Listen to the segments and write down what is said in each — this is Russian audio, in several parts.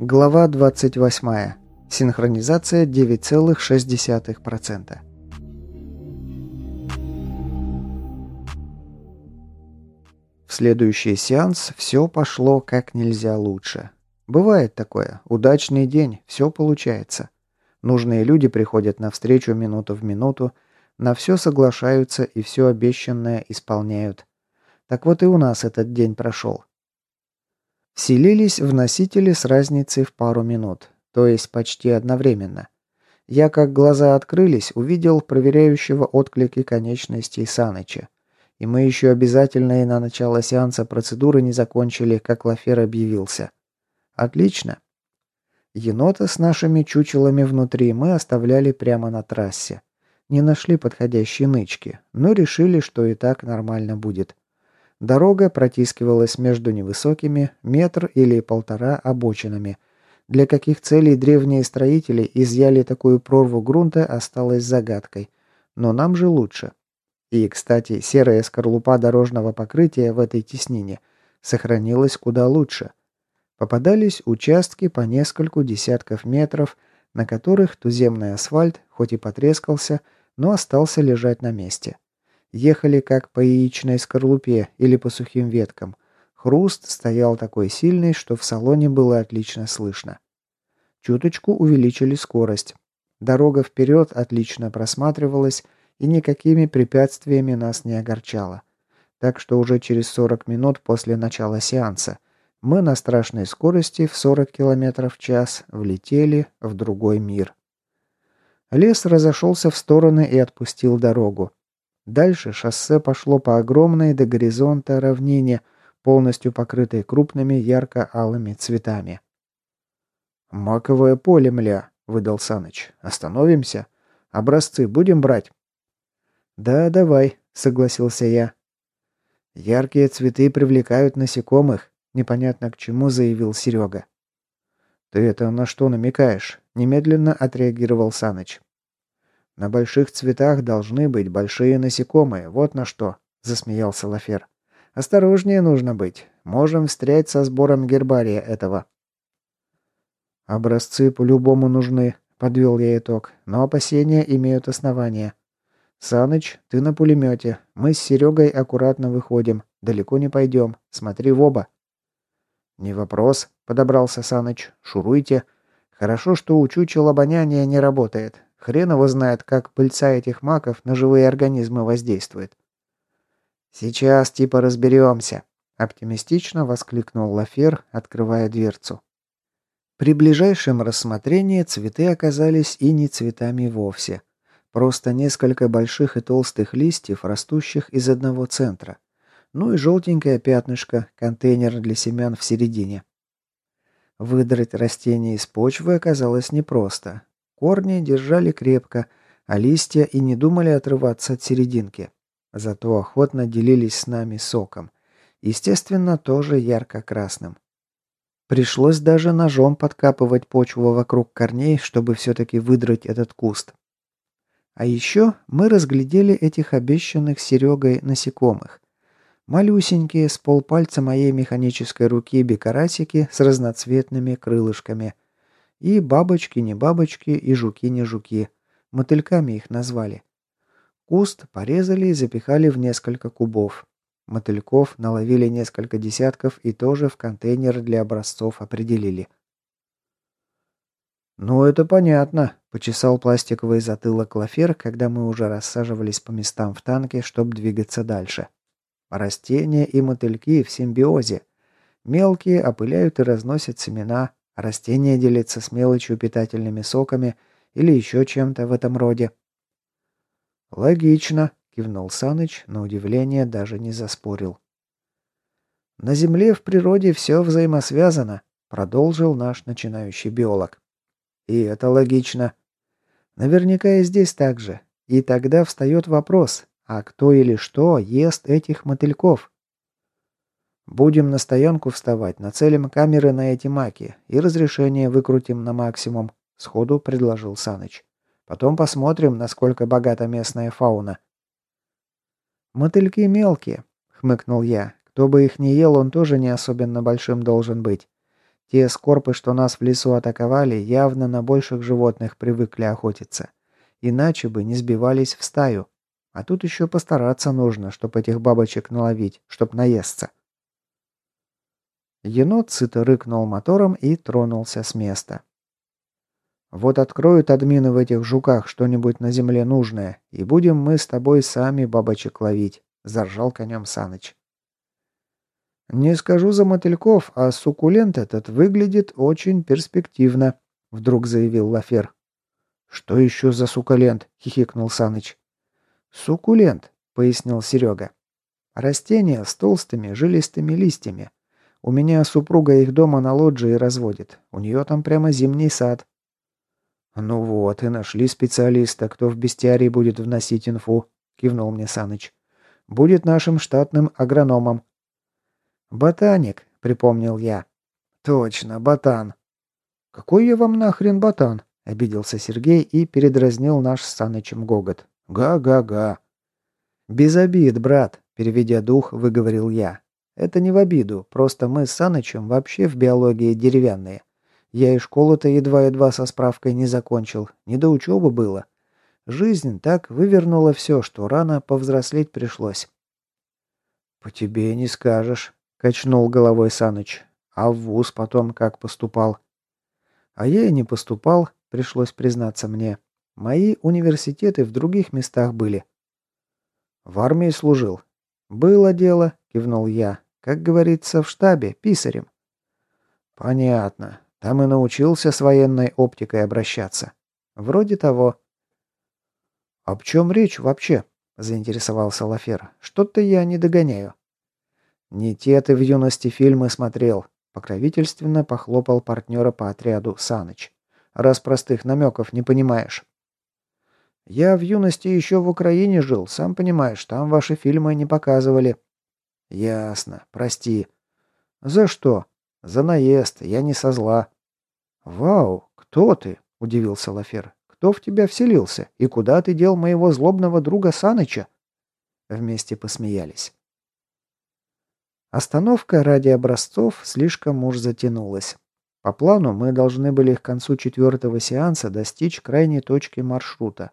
Глава 28. Синхронизация 9,6%. В следующий сеанс все пошло как нельзя лучше. Бывает такое. Удачный день, все получается. Нужные люди приходят навстречу минуту в минуту, на все соглашаются и все обещанное исполняют. Так вот и у нас этот день прошел. Селились в носители с разницей в пару минут, то есть почти одновременно. Я, как глаза открылись, увидел проверяющего отклики конечностей Саныча. И мы еще обязательно и на начало сеанса процедуры не закончили, как Лафер объявился. Отлично. Енота с нашими чучелами внутри мы оставляли прямо на трассе. Не нашли подходящей нычки, но решили, что и так нормально будет. Дорога протискивалась между невысокими, метр или полтора обочинами. Для каких целей древние строители изъяли такую прорву грунта, осталось загадкой. Но нам же лучше. И, кстати, серая скорлупа дорожного покрытия в этой теснине сохранилась куда лучше. Попадались участки по нескольку десятков метров, на которых туземный асфальт, хоть и потрескался, но остался лежать на месте. Ехали как по яичной скорлупе или по сухим веткам. Хруст стоял такой сильный, что в салоне было отлично слышно. Чуточку увеличили скорость. Дорога вперед отлично просматривалась и никакими препятствиями нас не огорчала. Так что уже через 40 минут после начала сеанса мы на страшной скорости в 40 км в час влетели в другой мир. Лес разошелся в стороны и отпустил дорогу. Дальше шоссе пошло по огромной до горизонта равнине, полностью покрытой крупными ярко-алыми цветами. «Маковое поле, мля», — выдал Саныч. «Остановимся? Образцы будем брать?» «Да, давай», — согласился я. «Яркие цветы привлекают насекомых», — непонятно к чему заявил Серега. «Ты это на что намекаешь?» — немедленно отреагировал Саныч. «На больших цветах должны быть большие насекомые, вот на что», — засмеялся Лафер. «Осторожнее нужно быть. Можем встрять со сбором гербария этого». «Образцы по-любому нужны», — подвел я итог, «но опасения имеют основания. Саныч, ты на пулемете. Мы с Серегой аккуратно выходим. Далеко не пойдем. Смотри в оба». «Не вопрос», — подобрался Саныч. «Шуруйте. Хорошо, что у чучел обоняния не работает. Хрен его знает, как пыльца этих маков на живые организмы воздействует. «Сейчас типа разберемся», — оптимистично воскликнул Лафер, открывая дверцу. При ближайшем рассмотрении цветы оказались и не цветами вовсе. Просто несколько больших и толстых листьев, растущих из одного центра. Ну и желтенькое пятнышко, контейнер для семян в середине. Выдрать растение из почвы оказалось непросто. Корни держали крепко, а листья и не думали отрываться от серединки. Зато охотно делились с нами соком. Естественно, тоже ярко-красным. Пришлось даже ножом подкапывать почву вокруг корней, чтобы все-таки выдрать этот куст. А еще мы разглядели этих обещанных Серегой насекомых. Малюсенькие, с полпальца моей механической руки бекарасики с разноцветными крылышками – и бабочки не бабочки, и жуки не жуки. Мотыльками их назвали. Куст порезали и запихали в несколько кубов. Мотыльков наловили несколько десятков и тоже в контейнер для образцов определили. «Ну, это понятно», — почесал пластиковый затылок Лафер, когда мы уже рассаживались по местам в танке, чтобы двигаться дальше. Растения и мотыльки в симбиозе. Мелкие опыляют и разносят семена, Растение делится с мелочью питательными соками или еще чем-то в этом роде. «Логично», — кивнул Саныч, на удивление даже не заспорил. «На Земле в природе все взаимосвязано», — продолжил наш начинающий биолог. «И это логично. Наверняка и здесь так же. И тогда встает вопрос, а кто или что ест этих мотыльков?» Будем на стоянку вставать, нацелим камеры на эти маки и разрешение выкрутим на максимум», — сходу предложил Саныч. «Потом посмотрим, насколько богата местная фауна». «Мотыльки мелкие», — хмыкнул я. «Кто бы их не ел, он тоже не особенно большим должен быть. Те скорпы, что нас в лесу атаковали, явно на больших животных привыкли охотиться. Иначе бы не сбивались в стаю. А тут еще постараться нужно, чтобы этих бабочек наловить, чтоб наесться. Енот сыто рыкнул мотором и тронулся с места. «Вот откроют админы в этих жуках что-нибудь на земле нужное, и будем мы с тобой сами бабочек ловить», — заржал конем Саныч. «Не скажу за мотыльков, а суккулент этот выглядит очень перспективно», — вдруг заявил Лафер. «Что еще за суккулент?» — хихикнул Саныч. «Суккулент», — пояснил Серега. «Растение с толстыми жилистыми листьями. У меня супруга их дома на лоджии разводит. У нее там прямо зимний сад». «Ну вот, и нашли специалиста, кто в бестиарий будет вносить инфу», — кивнул мне Саныч. «Будет нашим штатным агрономом». «Ботаник», — припомнил я. «Точно, ботан». «Какой я вам нахрен ботан?» — обиделся Сергей и передразнил наш с Санычем гогот. «Га-га-га». «Без обид, брат», — переведя дух, выговорил я. «Это не в обиду, просто мы с Санычем вообще в биологии деревянные. Я и школу-то едва-едва со справкой не закончил, не до учебы было. Жизнь так вывернула все, что рано повзрослеть пришлось». «По тебе не скажешь», Качнул головой Саныч. А в вуз потом как поступал? А я и не поступал, пришлось признаться мне. Мои университеты в других местах были. В армии служил. Было дело, кивнул я. Как говорится, в штабе, писарем. Понятно. Там и научился с военной оптикой обращаться. Вроде того. «Об чем речь вообще?» – заинтересовался Лафер. «Что-то я не догоняю». «Не те ты в юности фильмы смотрел», — покровительственно похлопал партнера по отряду Саныч. «Раз простых намеков не понимаешь». «Я в юности еще в Украине жил, сам понимаешь, там ваши фильмы не показывали». «Ясно. Прости». «За что?» «За наезд. Я не со зла». «Вау, кто ты?» — удивился Лафер. «Кто в тебя вселился? И куда ты дел моего злобного друга Саныча?» Вместе посмеялись. Остановка ради образцов слишком уж затянулась. По плану мы должны были к концу четвертого сеанса достичь крайней точки маршрута.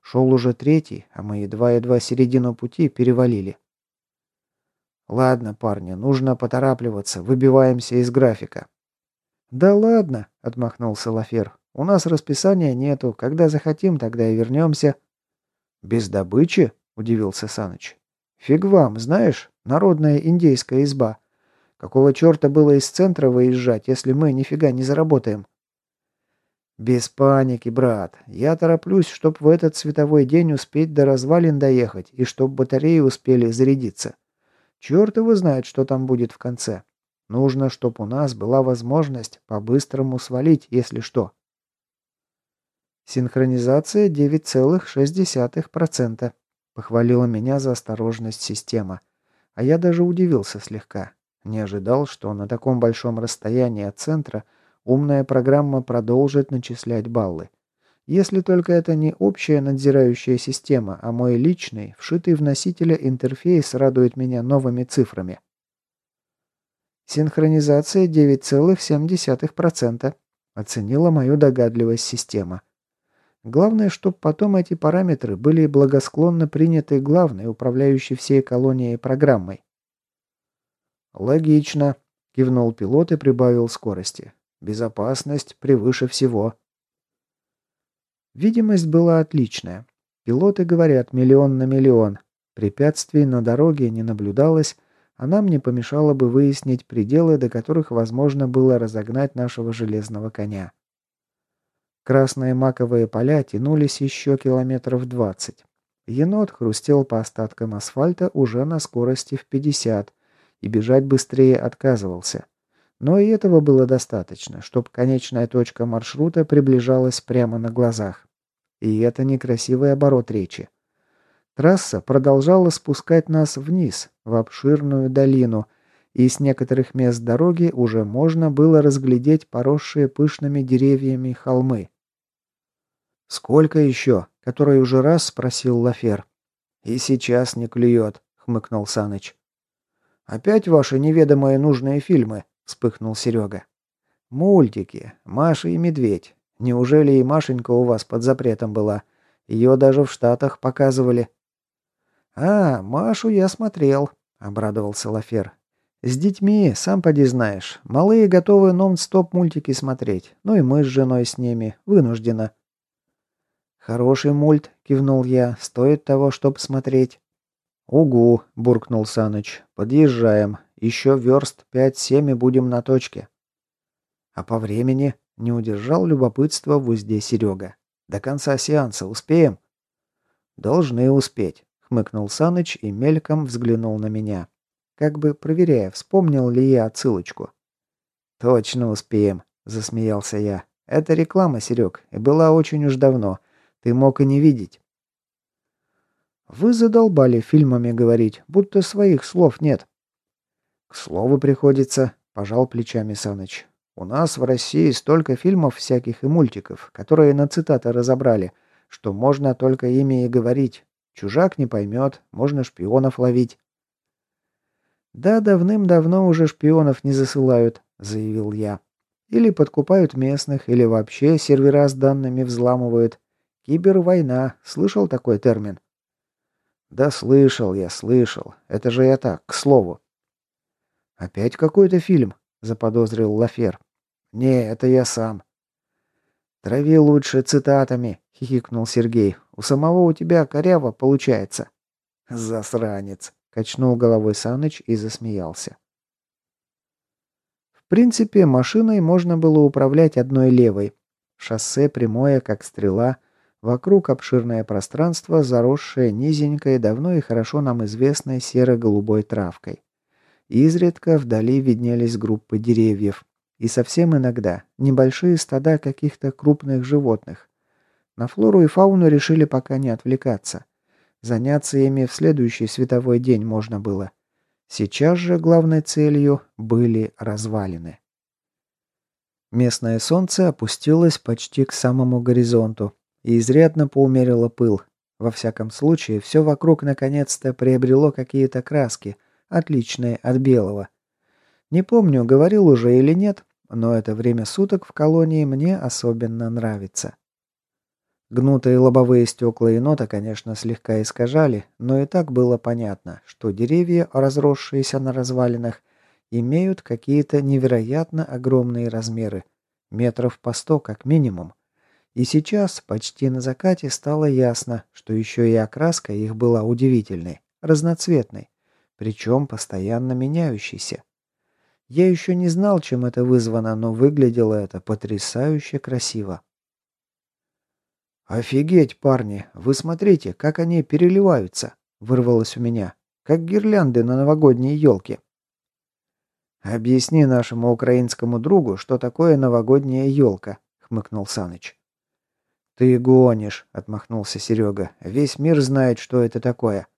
Шел уже третий, а мы едва-едва середину пути перевалили. «Ладно, парни, нужно поторапливаться, выбиваемся из графика». «Да ладно», — отмахнулся Лафер. «У нас расписания нету. Когда захотим, тогда и вернемся». «Без добычи?» — удивился Саныч. «Фиг вам, знаешь, народная индейская изба. Какого черта было из центра выезжать, если мы нифига не заработаем?» «Без паники, брат. Я тороплюсь, чтоб в этот световой день успеть до развалин доехать, и чтоб батареи успели зарядиться. Черт его знает, что там будет в конце. Нужно, чтоб у нас была возможность по-быстрому свалить, если что». Синхронизация 9,6%. Похвалила меня за осторожность система. А я даже удивился слегка. Не ожидал, что на таком большом расстоянии от центра умная программа продолжит начислять баллы. Если только это не общая надзирающая система, а мой личный, вшитый в носителя интерфейс радует меня новыми цифрами. Синхронизация 9,7%. Оценила мою догадливость система. Главное, чтобы потом эти параметры были благосклонно приняты главной, управляющей всей колонией программой. «Логично», — кивнул пилот и прибавил скорости. «Безопасность превыше всего». Видимость была отличная. Пилоты говорят миллион на миллион. Препятствий на дороге не наблюдалось, а нам не помешало бы выяснить пределы, до которых возможно было разогнать нашего железного коня. Красные маковые поля тянулись еще километров двадцать. Енот хрустел по остаткам асфальта уже на скорости в 50 и бежать быстрее отказывался. Но и этого было достаточно, чтобы конечная точка маршрута приближалась прямо на глазах. И это некрасивый оборот речи. Трасса продолжала спускать нас вниз, в обширную долину, и с некоторых мест дороги уже можно было разглядеть поросшие пышными деревьями холмы. «Сколько еще?» — который уже раз спросил Лафер. «И сейчас не клюет», — хмыкнул Саныч. «Опять ваши неведомые нужные фильмы?» — вспыхнул Серега. «Мультики. Маша и Медведь. Неужели и Машенька у вас под запретом была? Ее даже в Штатах показывали». «А, Машу я смотрел», — обрадовался Лафер. «С детьми, сам поди знаешь. Малые готовы нон-стоп мультики смотреть. Ну и мы с женой с ними. Вынужденно». «Хороший мульт», — кивнул я. «Стоит того, чтоб смотреть». «Угу», — буркнул Саныч. «Подъезжаем. Еще верст пять-семь и будем на точке». «А по времени?» — не удержал любопытства в узде Серега. «До конца сеанса успеем?» «Должны успеть», — хмыкнул Саныч и мельком взглянул на меня. Как бы проверяя, вспомнил ли я отсылочку. «Точно успеем», — засмеялся я. «Это реклама, Серег, и была очень уж давно. Ты мог и не видеть». «Вы задолбали фильмами говорить, будто своих слов нет». «К слову приходится», — пожал плечами Саныч. «У нас в России столько фильмов всяких и мультиков, которые на цитаты разобрали, что можно только ими и говорить. Чужак не поймет, можно шпионов ловить». «Да, давным-давно уже шпионов не засылают», — заявил я. «Или подкупают местных, или вообще сервера с данными взламывают. Кибервойна. Слышал такой термин?» «Да слышал я, слышал. Это же я так, к слову». «Опять какой-то фильм», — заподозрил Лафер. «Не, это я сам». «Трави лучше цитатами», — хихикнул Сергей. «У самого у тебя коряво получается». «Засранец», — качнул головой Саныч и засмеялся. В принципе, машиной можно было управлять одной левой. Шоссе прямое, как стрела, Вокруг обширное пространство, заросшее низенькой, давно и хорошо нам известной серо-голубой травкой. Изредка вдали виднелись группы деревьев. И совсем иногда небольшие стада каких-то крупных животных. На флору и фауну решили пока не отвлекаться. Заняться ими в следующий световой день можно было. Сейчас же главной целью были развалины. Местное солнце опустилось почти к самому горизонту, и изрядно поумерило пыл. Во всяком случае, все вокруг наконец-то приобрело какие-то краски, отличные от белого. Не помню, говорил уже или нет, но это время суток в колонии мне особенно нравится. Гнутые лобовые стекла и нота, конечно, слегка искажали, но и так было понятно, что деревья, разросшиеся на развалинах, имеют какие-то невероятно огромные размеры, метров по сто как минимум. И сейчас, почти на закате, стало ясно, что еще и окраска их была удивительной, разноцветной, причем постоянно меняющейся. Я еще не знал, чем это вызвано, но выглядело это потрясающе красиво. «Офигеть, парни! Вы смотрите, как они переливаются!» — вырвалось у меня. «Как гирлянды на новогодней елке!» «Объясни нашему украинскому другу, что такое новогодняя елка», — хмыкнул Саныч. «Ты гонишь», — отмахнулся Серега. «Весь мир знает, что это такое».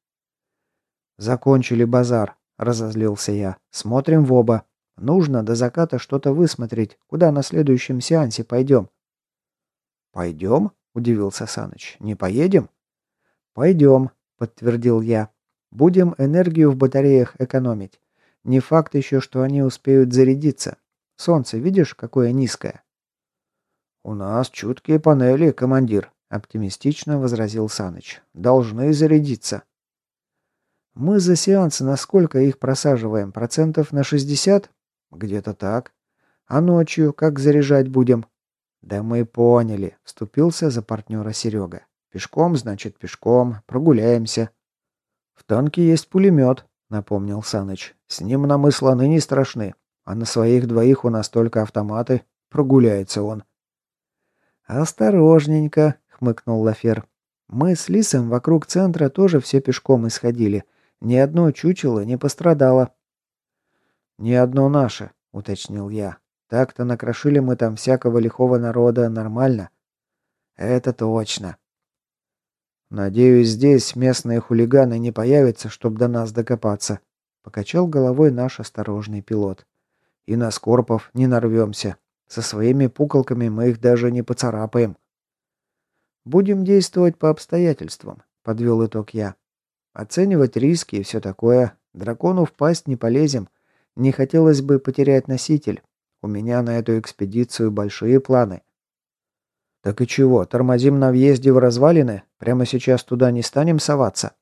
«Закончили базар», — разозлился я. «Смотрим в оба. Нужно до заката что-то высмотреть. Куда на следующем сеансе пойдем?» «Пойдем?» — удивился Саныч. «Не поедем?» «Пойдем», — подтвердил я. «Будем энергию в батареях экономить. Не факт еще, что они успеют зарядиться. Солнце, видишь, какое низкое?» «У нас чуткие панели, командир», — оптимистично возразил Саныч. «Должны зарядиться». «Мы за сеанс на сколько их просаживаем? Процентов на 60?» «Где-то так. А ночью как заряжать будем?» «Да мы поняли», — вступился за партнера Серега. «Пешком, значит, пешком. Прогуляемся». «В танке есть пулемет», — напомнил Саныч. «С ним нам и слоны не страшны. А на своих двоих у нас только автоматы. Прогуляется он». «Осторожненько», — хмыкнул Лафер. «Мы с Лисом вокруг центра тоже все пешком исходили. Ни одно чучело не пострадало». «Ни одно наше», — уточнил я. «Так-то накрошили мы там всякого лихого народа нормально». «Это точно». «Надеюсь, здесь местные хулиганы не появятся, чтобы до нас докопаться», — покачал головой наш осторожный пилот. «И на Скорпов не нарвемся. Со своими пуколками мы их даже не поцарапаем. Будем действовать по обстоятельствам, подвел итог я. Оценивать риски и все такое. Дракону в пасть не полезем. Не хотелось бы потерять носитель. У меня на эту экспедицию большие планы». «Так и чего, тормозим на въезде в развалины? Прямо сейчас туда не станем соваться?»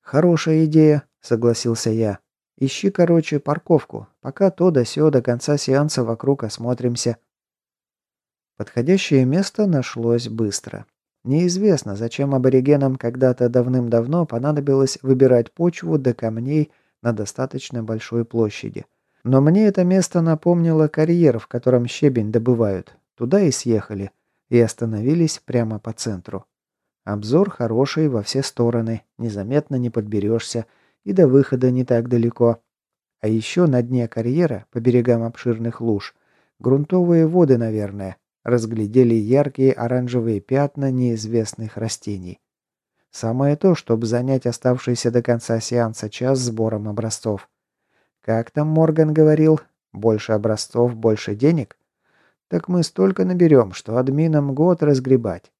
«Хорошая идея», — согласился я. «Ищи, короче, парковку. Пока то да сё до конца сеанса вокруг осмотримся». Подходящее место нашлось быстро. Неизвестно, зачем аборигенам когда-то давным-давно понадобилось выбирать почву до камней на достаточно большой площади. Но мне это место напомнило карьер, в котором щебень добывают. Туда и съехали. И остановились прямо по центру. Обзор хороший во все стороны, незаметно не подберешься, и до выхода не так далеко. А еще на дне карьера, по берегам обширных луж, грунтовые воды, наверное, разглядели яркие оранжевые пятна неизвестных растений. Самое то, чтобы занять оставшийся до конца сеанса час сбором образцов. Как там Морган говорил? Больше образцов, больше денег? Так мы столько наберем, что админам год разгребать.